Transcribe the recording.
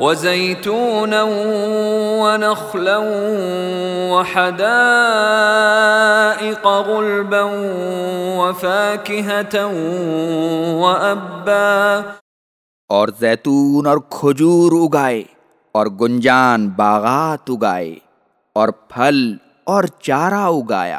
وزيتونا ونخلا وحدائق غلبا وفاكهة وأبا. اور زیتون اور کھجور اگائے، اور گنجان باغات اگائے، اور پھل اور چارہ اگایا۔